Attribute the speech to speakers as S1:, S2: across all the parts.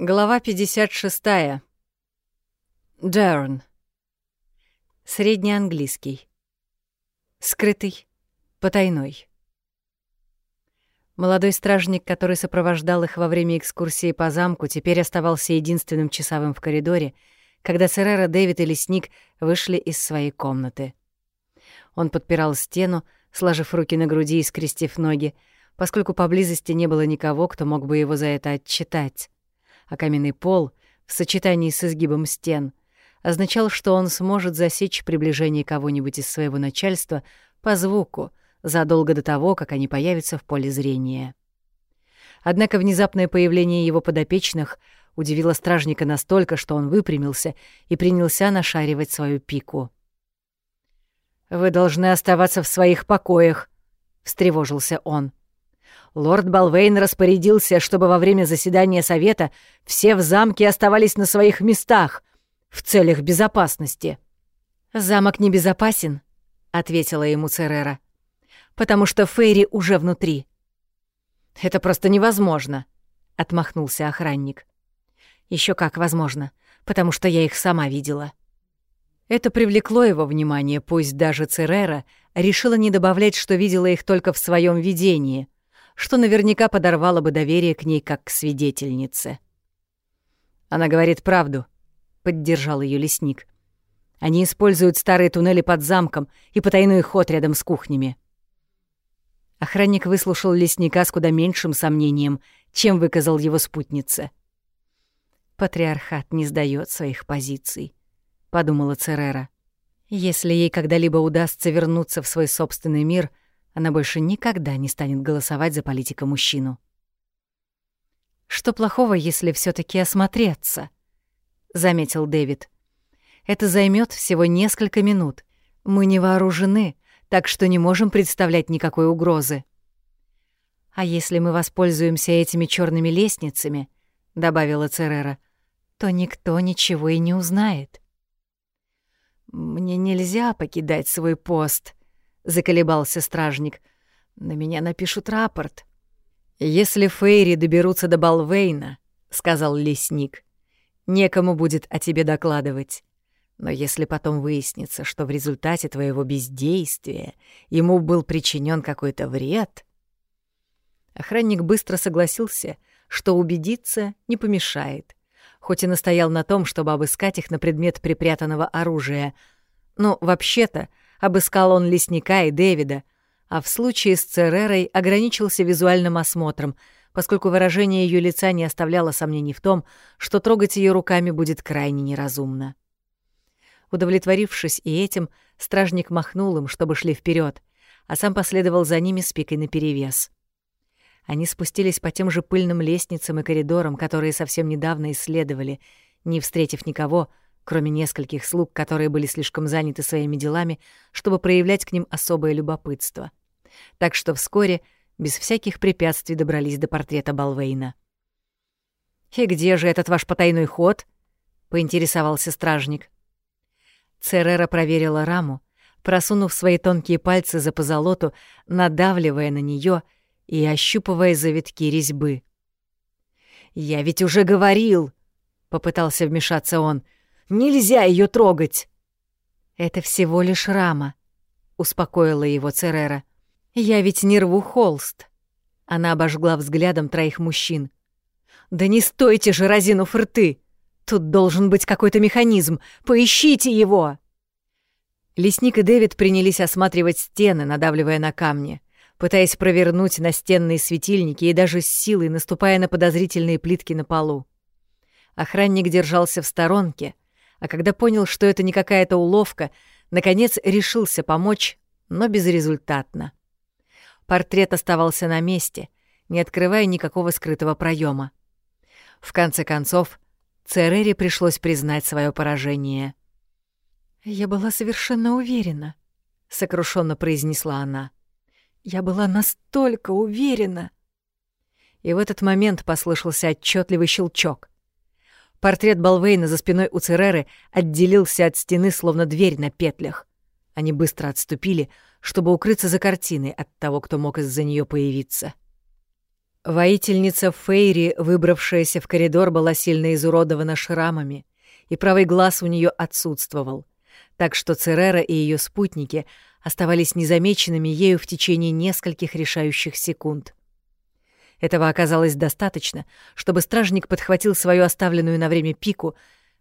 S1: Глава 56. Дэрн. Среднеанглийский. Скрытый, потайной. Молодой стражник, который сопровождал их во время экскурсии по замку, теперь оставался единственным часовым в коридоре, когда Церера, Дэвид и Лесник вышли из своей комнаты. Он подпирал стену, сложив руки на груди и скрестив ноги, поскольку поблизости не было никого, кто мог бы его за это отчитать а каменный пол в сочетании с изгибом стен означал, что он сможет засечь приближение кого-нибудь из своего начальства по звуку задолго до того, как они появятся в поле зрения. Однако внезапное появление его подопечных удивило стражника настолько, что он выпрямился и принялся нашаривать свою пику. «Вы должны оставаться в своих покоях», — встревожился он. Лорд Балвейн распорядился, чтобы во время заседания совета все в замке оставались на своих местах в целях безопасности. «Замок небезопасен», — ответила ему Церера, «потому что Фейри уже внутри». «Это просто невозможно», — отмахнулся охранник. Еще как возможно, потому что я их сама видела». Это привлекло его внимание, пусть даже Церера решила не добавлять, что видела их только в своем видении — что наверняка подорвало бы доверие к ней как к свидетельнице. «Она говорит правду», — поддержал ее лесник. «Они используют старые туннели под замком и потайной ход рядом с кухнями». Охранник выслушал лесника с куда меньшим сомнением, чем выказал его спутница. «Патриархат не сдает своих позиций», — подумала Церера. «Если ей когда-либо удастся вернуться в свой собственный мир — она больше никогда не станет голосовать за политика-мужчину. «Что плохого, если все таки осмотреться?» — заметил Дэвид. «Это займет всего несколько минут. Мы не вооружены, так что не можем представлять никакой угрозы». «А если мы воспользуемся этими черными лестницами», — добавила Церера, — «то никто ничего и не узнает». «Мне нельзя покидать свой пост», заколебался стражник. На меня напишут рапорт. Если Фейри доберутся до Балвейна, сказал лесник, некому будет о тебе докладывать. Но если потом выяснится, что в результате твоего бездействия ему был причинен какой-то вред... Охранник быстро согласился, что убедиться не помешает, хоть и настоял на том, чтобы обыскать их на предмет припрятанного оружия. Но вообще-то Обыскал он лесника и Дэвида, а в случае с Церерой ограничился визуальным осмотром, поскольку выражение ее лица не оставляло сомнений в том, что трогать ее руками будет крайне неразумно. Удовлетворившись и этим, стражник махнул им, чтобы шли вперед, а сам последовал за ними с пикой наперевес. Они спустились по тем же пыльным лестницам и коридорам, которые совсем недавно исследовали, не встретив никого, кроме нескольких слуг, которые были слишком заняты своими делами, чтобы проявлять к ним особое любопытство. Так что вскоре без всяких препятствий добрались до портрета Балвейна. «И где же этот ваш потайной ход?» — поинтересовался стражник. Церера проверила раму, просунув свои тонкие пальцы за позолоту, надавливая на нее и ощупывая завитки резьбы. «Я ведь уже говорил!» — попытался вмешаться он — Нельзя ее трогать!» «Это всего лишь рама», — успокоила его Церера. «Я ведь не рву холст». Она обожгла взглядом троих мужчин. «Да не стойте же, разинув рты! Тут должен быть какой-то механизм. Поищите его!» Лесник и Дэвид принялись осматривать стены, надавливая на камни, пытаясь провернуть настенные светильники и даже с силой наступая на подозрительные плитки на полу. Охранник держался в сторонке — а когда понял, что это не какая-то уловка, наконец решился помочь, но безрезультатно. Портрет оставался на месте, не открывая никакого скрытого проема. В конце концов, Церере пришлось признать свое поражение. «Я была совершенно уверена», — сокрушенно произнесла она. «Я была настолько уверена». И в этот момент послышался отчетливый щелчок. Портрет Балвейна за спиной у Цереры отделился от стены, словно дверь на петлях. Они быстро отступили, чтобы укрыться за картиной от того, кто мог из-за нее появиться. Воительница Фейри, выбравшаяся в коридор, была сильно изуродована шрамами, и правый глаз у нее отсутствовал, так что Церера и ее спутники оставались незамеченными ею в течение нескольких решающих секунд. Этого оказалось достаточно, чтобы стражник подхватил свою оставленную на время пику,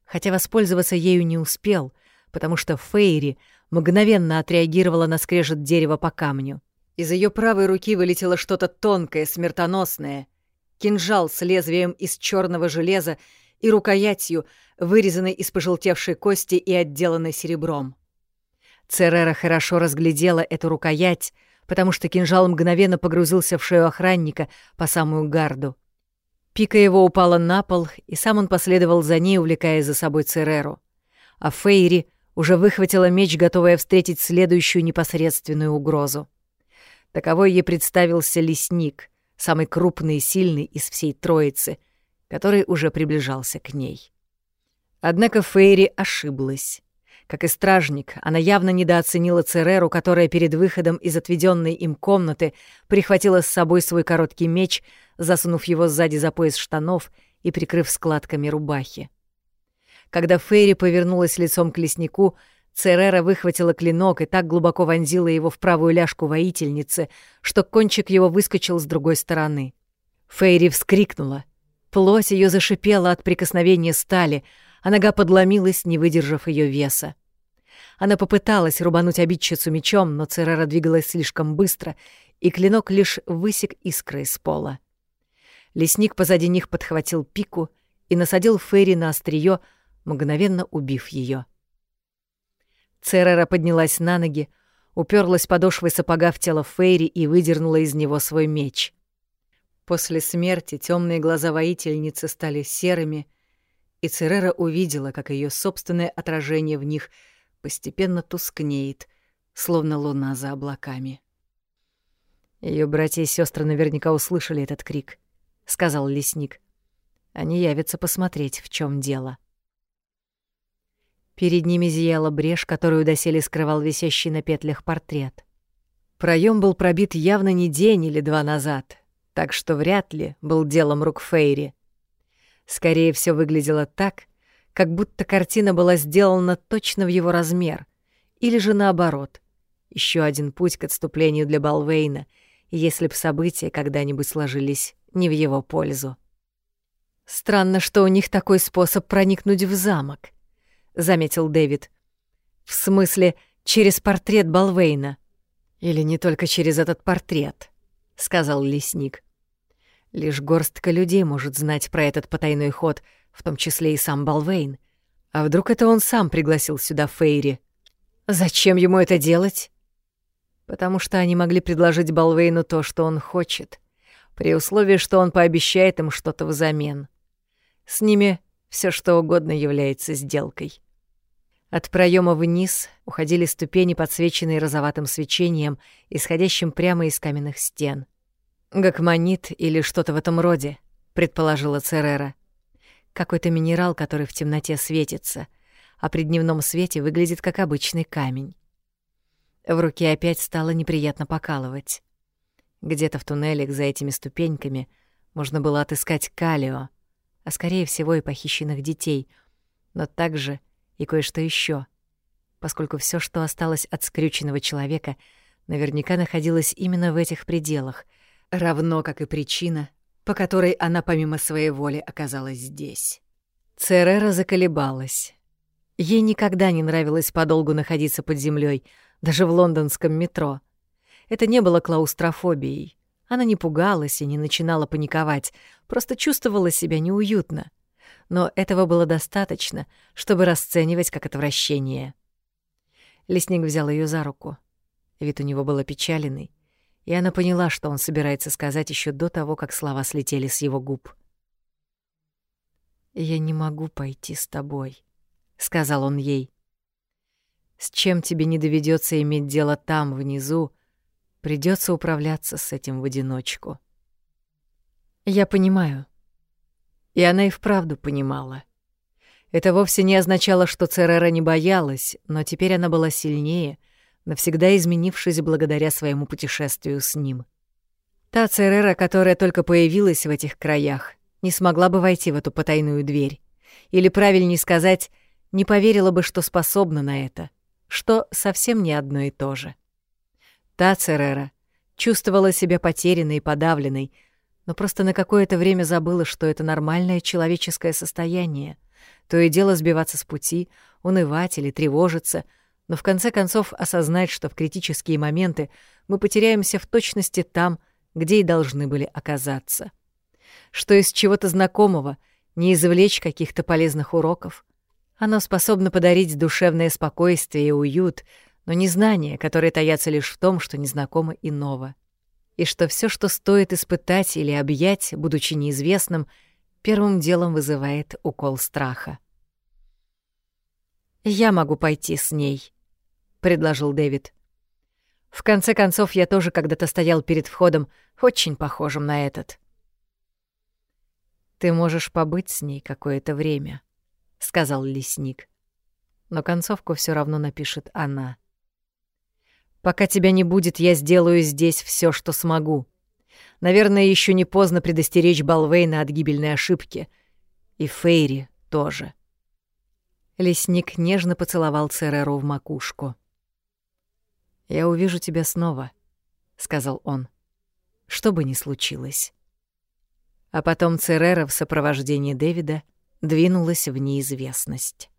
S1: хотя воспользоваться ею не успел, потому что Фейри мгновенно отреагировала на скрежет дерева по камню. Из ее правой руки вылетело что-то тонкое, смертоносное. Кинжал с лезвием из черного железа и рукоятью, вырезанной из пожелтевшей кости и отделанной серебром. Церера хорошо разглядела эту рукоять, потому что кинжал мгновенно погрузился в шею охранника по самую гарду. Пика его упала на пол, и сам он последовал за ней, увлекая за собой Цереру. А Фейри уже выхватила меч, готовая встретить следующую непосредственную угрозу. Таковой ей представился лесник, самый крупный и сильный из всей троицы, который уже приближался к ней. Однако Фейри ошиблась. Как и стражник, она явно недооценила Цереру, которая перед выходом из отведенной им комнаты прихватила с собой свой короткий меч, засунув его сзади за пояс штанов и прикрыв складками рубахи. Когда Фейри повернулась лицом к леснику, Церера выхватила клинок и так глубоко вонзила его в правую ляжку воительницы, что кончик его выскочил с другой стороны. Фейри вскрикнула. Плоть ее зашипела от прикосновения стали, а нога подломилась, не выдержав ее веса. Она попыталась рубануть обидчицу мечом, но Церера двигалась слишком быстро, и клинок лишь высек искры из пола. Лесник позади них подхватил пику и насадил Фейри на острие, мгновенно убив ее. Церера поднялась на ноги, уперлась подошвой сапога в тело Фейри и выдернула из него свой меч. После смерти темные глаза воительницы стали серыми, и Церера увидела, как ее собственное отражение в них постепенно тускнеет, словно луна за облаками. Ее братья и сестры наверняка услышали этот крик, сказал лесник. Они явятся посмотреть, в чем дело. Перед ними зияла брешь, которую доселе скрывал висящий на петлях портрет. Проем был пробит явно не день или два назад, так что вряд ли был делом рук Фейри. Скорее все выглядело так, как будто картина была сделана точно в его размер, или же наоборот. Еще один путь к отступлению для Балвейна, если б события когда-нибудь сложились не в его пользу. Странно, что у них такой способ проникнуть в замок — заметил Дэвид. В смысле, через портрет Балвейна. Или не только через этот портрет, сказал лесник. Лишь горстка людей может знать про этот потайной ход, в том числе и сам Балвейн. А вдруг это он сам пригласил сюда Фейри? Зачем ему это делать? Потому что они могли предложить Балвейну то, что он хочет, при условии, что он пообещает им что-то взамен. С ними все что угодно является сделкой. От проема вниз уходили ступени, подсвеченные розоватым свечением, исходящим прямо из каменных стен. «Гакмонит или что-то в этом роде», — предположила Церера. «Какой-то минерал, который в темноте светится, а при дневном свете выглядит как обычный камень». В руке опять стало неприятно покалывать. Где-то в туннелях за этими ступеньками можно было отыскать калио, а скорее всего и похищенных детей, но также и кое-что еще, поскольку все, что осталось от скрюченного человека, наверняка находилось именно в этих пределах, равно как и причина, по которой она помимо своей воли оказалась здесь. Церера заколебалась. Ей никогда не нравилось подолгу находиться под землей, даже в лондонском метро. Это не было клаустрофобией. Она не пугалась и не начинала паниковать, просто чувствовала себя неуютно но этого было достаточно, чтобы расценивать как отвращение. Лесник взял ее за руку. Вид у него был опечаленный, и она поняла, что он собирается сказать еще до того, как слова слетели с его губ. «Я не могу пойти с тобой», — сказал он ей. «С чем тебе не доведется иметь дело там, внизу, придется управляться с этим в одиночку». «Я понимаю», и она и вправду понимала. Это вовсе не означало, что Церера не боялась, но теперь она была сильнее, навсегда изменившись благодаря своему путешествию с ним. Та Церера, которая только появилась в этих краях, не смогла бы войти в эту потайную дверь. Или, правильнее сказать, не поверила бы, что способна на это, что совсем не одно и то же. Та Церера чувствовала себя потерянной и подавленной, но просто на какое-то время забыла, что это нормальное человеческое состояние. То и дело сбиваться с пути, унывать или тревожиться, но в конце концов осознать, что в критические моменты мы потеряемся в точности там, где и должны были оказаться. Что из чего-то знакомого не извлечь каких-то полезных уроков. Оно способно подарить душевное спокойствие и уют, но не знания, которые таятся лишь в том, что незнакомо иного. И что все, что стоит испытать или объять, будучи неизвестным, первым делом вызывает укол страха. «Я могу пойти с ней», — предложил Дэвид. В конце концов, я тоже когда-то стоял перед входом, очень похожим на этот. «Ты можешь побыть с ней какое-то время», — сказал лесник. «Но концовку все равно напишет она». «Пока тебя не будет, я сделаю здесь все, что смогу. Наверное, еще не поздно предостеречь Балвейна от гибельной ошибки. И Фейри тоже». Лесник нежно поцеловал Цереру в макушку. «Я увижу тебя снова», — сказал он, — «что бы ни случилось». А потом Церера в сопровождении Дэвида двинулась в неизвестность.